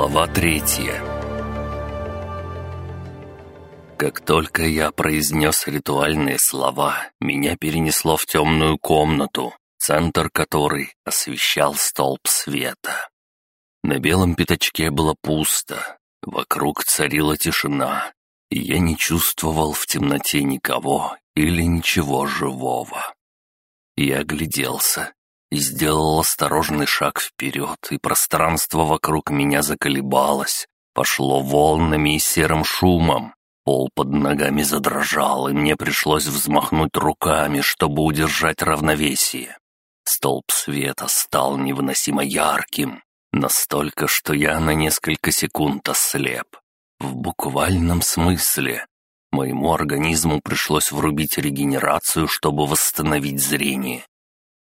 Глава третья Как только я произнес ритуальные слова, меня перенесло в темную комнату, центр которой освещал столб света. На белом пятачке было пусто, вокруг царила тишина, и я не чувствовал в темноте никого или ничего живого. Я огляделся и сделал осторожный шаг вперед, и пространство вокруг меня заколебалось, пошло волнами и серым шумом. Пол под ногами задрожал, и мне пришлось взмахнуть руками, чтобы удержать равновесие. Столб света стал невыносимо ярким, настолько, что я на несколько секунд ослеп. В буквальном смысле. Моему организму пришлось врубить регенерацию, чтобы восстановить зрение.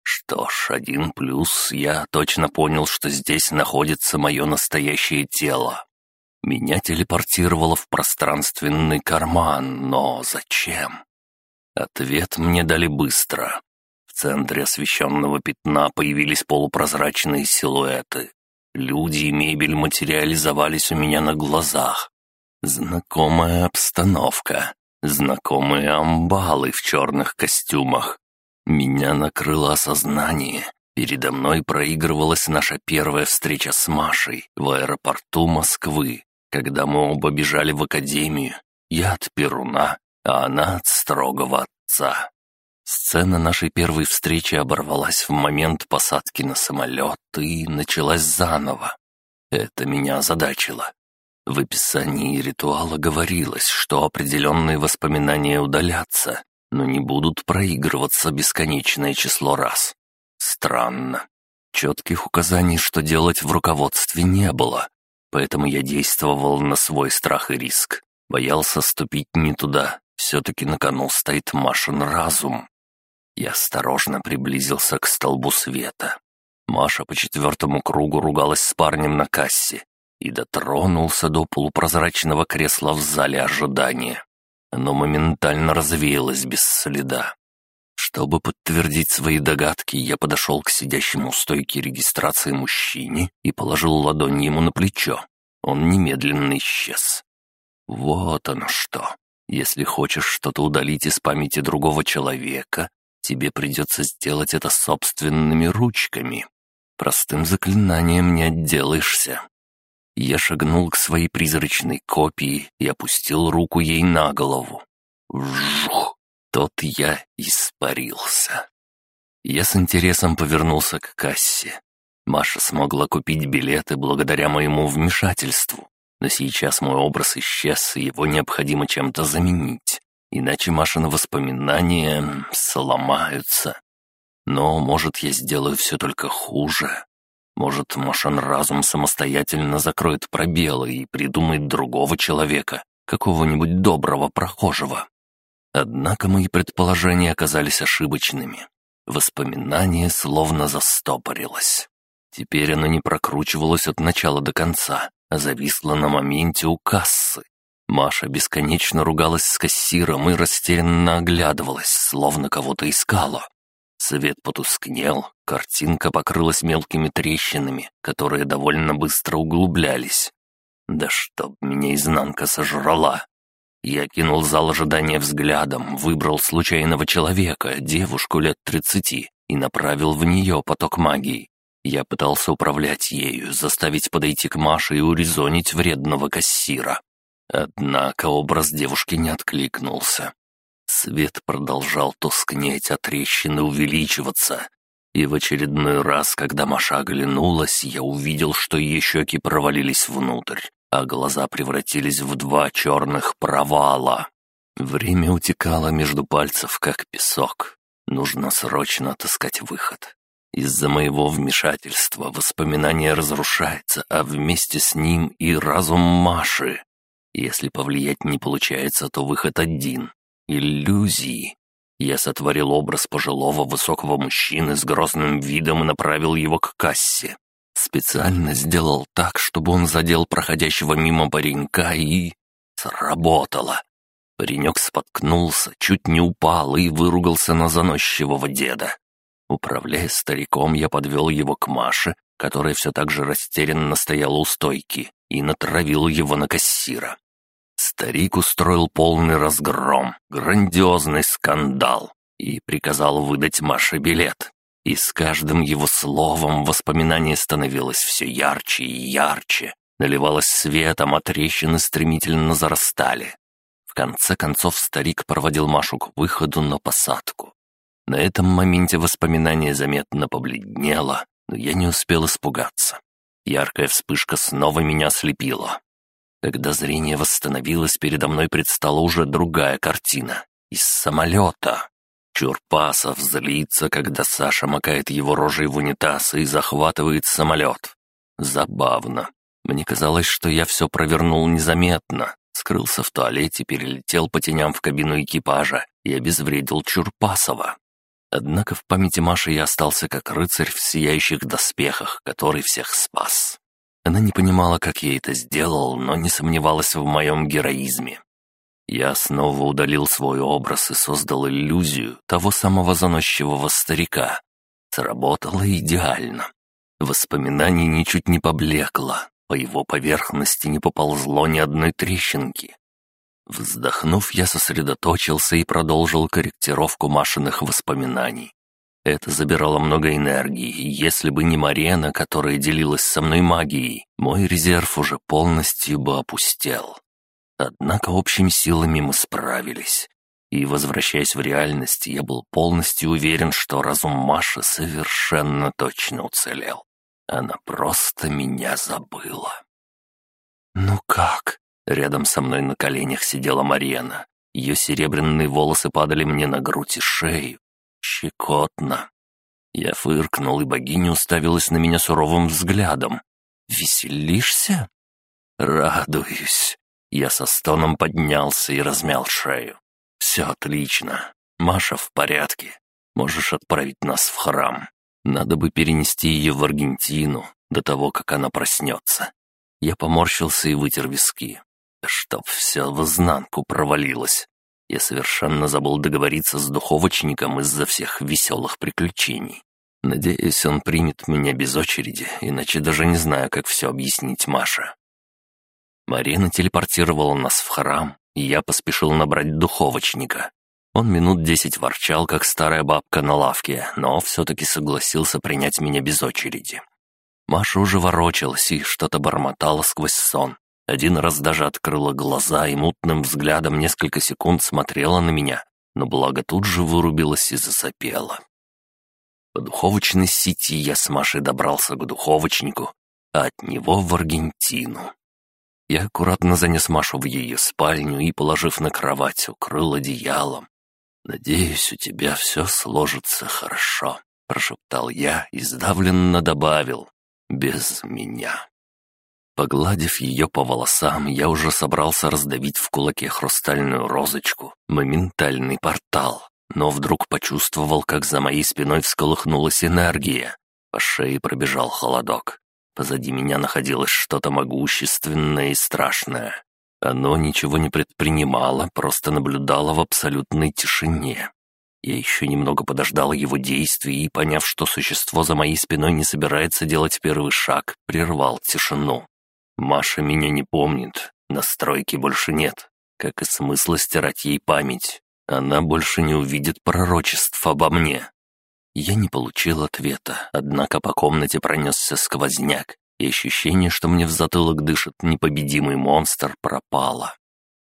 Что ж, один плюс, я точно понял, что здесь находится мое настоящее тело. Меня телепортировало в пространственный карман, но зачем? Ответ мне дали быстро. В центре освещенного пятна появились полупрозрачные силуэты. Люди и мебель материализовались у меня на глазах. Знакомая обстановка, знакомые амбалы в черных костюмах, меня накрыло осознание. Передо мной проигрывалась наша первая встреча с Машей в аэропорту Москвы, когда мы оба бежали в академию. Я от Перуна, а она от строгого отца. Сцена нашей первой встречи оборвалась в момент посадки на самолет и началась заново. Это меня озадачило. В описании ритуала говорилось, что определенные воспоминания удалятся, но не будут проигрываться бесконечное число раз. Странно. Четких указаний, что делать в руководстве не было, поэтому я действовал на свой страх и риск. Боялся ступить не туда, все-таки на кону стоит Машин разум. Я осторожно приблизился к столбу света. Маша по четвертому кругу ругалась с парнем на кассе и дотронулся до полупрозрачного кресла в зале ожидания. Оно моментально развеялось без следа. Чтобы подтвердить свои догадки, я подошел к сидящему у стойки регистрации мужчине и положил ладонь ему на плечо. Он немедленно исчез. Вот оно что. Если хочешь что-то удалить из памяти другого человека, тебе придется сделать это собственными ручками. Простым заклинанием не отделаешься. Я шагнул к своей призрачной копии и опустил руку ей на голову. Вжух! Тот я испарился. Я с интересом повернулся к кассе. Маша смогла купить билеты благодаря моему вмешательству, но сейчас мой образ исчез, и его необходимо чем-то заменить, иначе Машины воспоминания сломаются. Но, может, я сделаю все только хуже. Может, Машин разум самостоятельно закроет пробелы и придумает другого человека, какого-нибудь доброго прохожего. Однако мои предположения оказались ошибочными. Воспоминание словно застопорилось. Теперь оно не прокручивалось от начала до конца, а зависло на моменте у кассы. Маша бесконечно ругалась с кассиром и растерянно оглядывалась, словно кого-то искала. Свет потускнел, картинка покрылась мелкими трещинами, которые довольно быстро углублялись. Да чтоб меня изнанка сожрала. Я кинул зал ожидания взглядом, выбрал случайного человека, девушку лет тридцати, и направил в нее поток магии. Я пытался управлять ею, заставить подойти к Маше и урезонить вредного кассира. Однако образ девушки не откликнулся. Свет продолжал тускнеть, а трещины увеличиваться. И в очередной раз, когда Маша оглянулась, я увидел, что ее щеки провалились внутрь, а глаза превратились в два черных провала. Время утекало между пальцев, как песок. Нужно срочно отыскать выход. Из-за моего вмешательства воспоминание разрушается, а вместе с ним и разум Маши. Если повлиять не получается, то выход один Иллюзии. Я сотворил образ пожилого высокого мужчины с грозным видом и направил его к кассе. Специально сделал так, чтобы он задел проходящего мимо паренька и... Сработало. Паренек споткнулся, чуть не упал и выругался на заносчивого деда. Управляя стариком, я подвел его к Маше, которая все так же растерянно стояла у стойки, и натравил его на кассира. Старик устроил полный разгром, грандиозный скандал и приказал выдать Маше билет. И с каждым его словом воспоминание становилось все ярче и ярче, наливалось светом, а трещины стремительно зарастали. В конце концов старик проводил Машу к выходу на посадку. На этом моменте воспоминание заметно побледнело, но я не успел испугаться. Яркая вспышка снова меня ослепила. Когда зрение восстановилось, передо мной предстала уже другая картина. Из самолета. Чурпасов злится, когда Саша макает его рожей в унитаз и захватывает самолет. Забавно. Мне казалось, что я все провернул незаметно. Скрылся в туалете, перелетел по теням в кабину экипажа и обезвредил Чурпасова. Однако в памяти Маши я остался как рыцарь в сияющих доспехах, который всех спас. Она не понимала, как я это сделал, но не сомневалась в моем героизме. Я снова удалил свой образ и создал иллюзию того самого заносчивого старика. Сработало идеально. Воспоминание ничуть не поблекло, по его поверхности не поползло ни одной трещинки. Вздохнув, я сосредоточился и продолжил корректировку Машиных воспоминаний. Это забирало много энергии, и если бы не Марена, которая делилась со мной магией, мой резерв уже полностью бы опустел. Однако общими силами мы справились. И, возвращаясь в реальность, я был полностью уверен, что разум Маши совершенно точно уцелел. Она просто меня забыла. «Ну как?» Рядом со мной на коленях сидела Марена. Ее серебряные волосы падали мне на грудь и шею. Щекотно. Я фыркнул, и богиня уставилась на меня суровым взглядом. «Веселишься?» «Радуюсь». Я со стоном поднялся и размял шею. «Все отлично. Маша в порядке. Можешь отправить нас в храм. Надо бы перенести ее в Аргентину до того, как она проснется». Я поморщился и вытер виски. Чтоб все в изнанку провалилось. Я совершенно забыл договориться с духовочником из-за всех веселых приключений. Надеюсь, он примет меня без очереди, иначе даже не знаю, как все объяснить Маше. Марина телепортировала нас в храм, и я поспешил набрать духовочника. Он минут десять ворчал, как старая бабка на лавке, но все-таки согласился принять меня без очереди. Маша уже ворочалась и что-то бормотала сквозь сон. Один раз даже открыла глаза и мутным взглядом несколько секунд смотрела на меня, но благо тут же вырубилась и засопела. По духовочной сети я с Машей добрался к духовочнику, а от него в Аргентину. Я аккуратно занес Машу в ее спальню и, положив на кровать, укрыл одеялом. «Надеюсь, у тебя все сложится хорошо», — прошептал я и сдавленно добавил «без меня». Погладив ее по волосам, я уже собрался раздавить в кулаке хрустальную розочку, моментальный портал, но вдруг почувствовал, как за моей спиной всколыхнулась энергия. По шее пробежал холодок. Позади меня находилось что-то могущественное и страшное. Оно ничего не предпринимало, просто наблюдало в абсолютной тишине. Я еще немного подождал его действий и, поняв, что существо за моей спиной не собирается делать первый шаг, прервал тишину. Маша меня не помнит, настройки больше нет, как и смысла стирать ей память. Она больше не увидит пророчеств обо мне. Я не получил ответа, однако по комнате пронесся сквозняк, и ощущение, что мне в затылок дышит непобедимый монстр, пропало.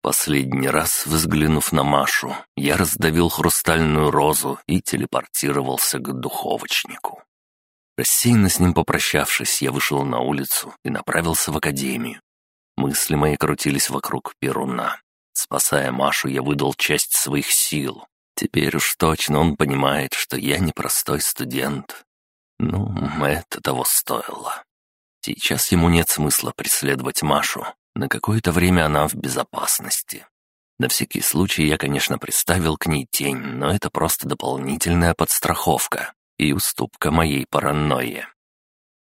Последний раз, взглянув на Машу, я раздавил хрустальную розу и телепортировался к духовочнику. Рассеянно с ним попрощавшись, я вышел на улицу и направился в академию. Мысли мои крутились вокруг Перуна. Спасая Машу, я выдал часть своих сил. Теперь уж точно он понимает, что я непростой студент. Ну, это того стоило. Сейчас ему нет смысла преследовать Машу. На какое-то время она в безопасности. На всякий случай я, конечно, приставил к ней тень, но это просто дополнительная подстраховка и уступка моей паранойи.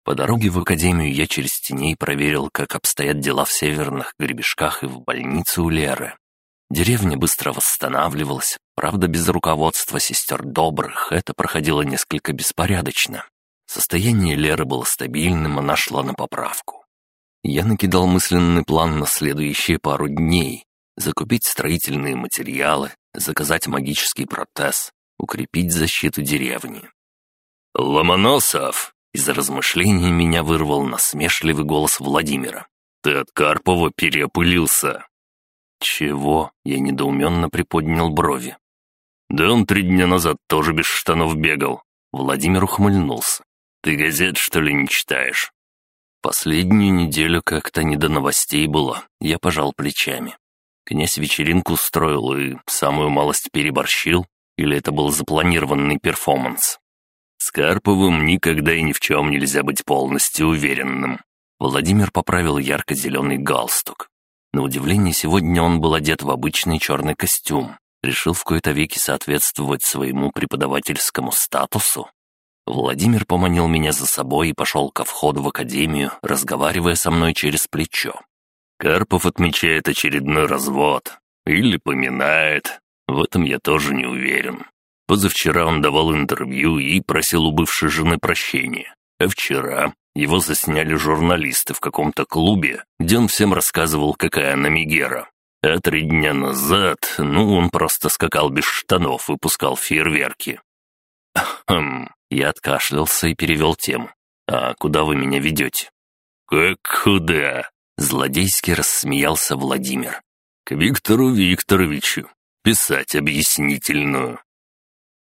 По дороге в академию я через теней проверил, как обстоят дела в северных гребешках и в больнице у Леры. Деревня быстро восстанавливалась, правда, без руководства сестер добрых это проходило несколько беспорядочно. Состояние Леры было стабильным, она шла на поправку. Я накидал мысленный план на следующие пару дней. Закупить строительные материалы, заказать магический протез, укрепить защиту деревни. «Ломоносов!» Из размышлений меня вырвал насмешливый голос Владимира. «Ты от Карпова переопылился!» «Чего?» — я недоуменно приподнял брови. «Да он три дня назад тоже без штанов бегал». Владимир ухмыльнулся. «Ты газет, что ли, не читаешь?» Последнюю неделю как-то не до новостей было, я пожал плечами. Князь вечеринку устроил и самую малость переборщил, или это был запланированный перформанс? Карповым никогда и ни в чем нельзя быть полностью уверенным. Владимир поправил ярко-зеленый галстук. На удивление, сегодня он был одет в обычный черный костюм. Решил в кои-то веки соответствовать своему преподавательскому статусу. Владимир поманил меня за собой и пошел ко входу в академию, разговаривая со мной через плечо. Карпов отмечает очередной развод. Или поминает. В этом я тоже не уверен. Позавчера он давал интервью и просил у бывшей жены прощения. А вчера его засняли журналисты в каком-то клубе, где он всем рассказывал, какая она Мегера. А три дня назад, ну, он просто скакал без штанов и пускал фейерверки. Хм, я откашлялся и перевел тему. «А куда вы меня ведете?» «Как куда?» Злодейски рассмеялся Владимир. «К Виктору Викторовичу. Писать объяснительную».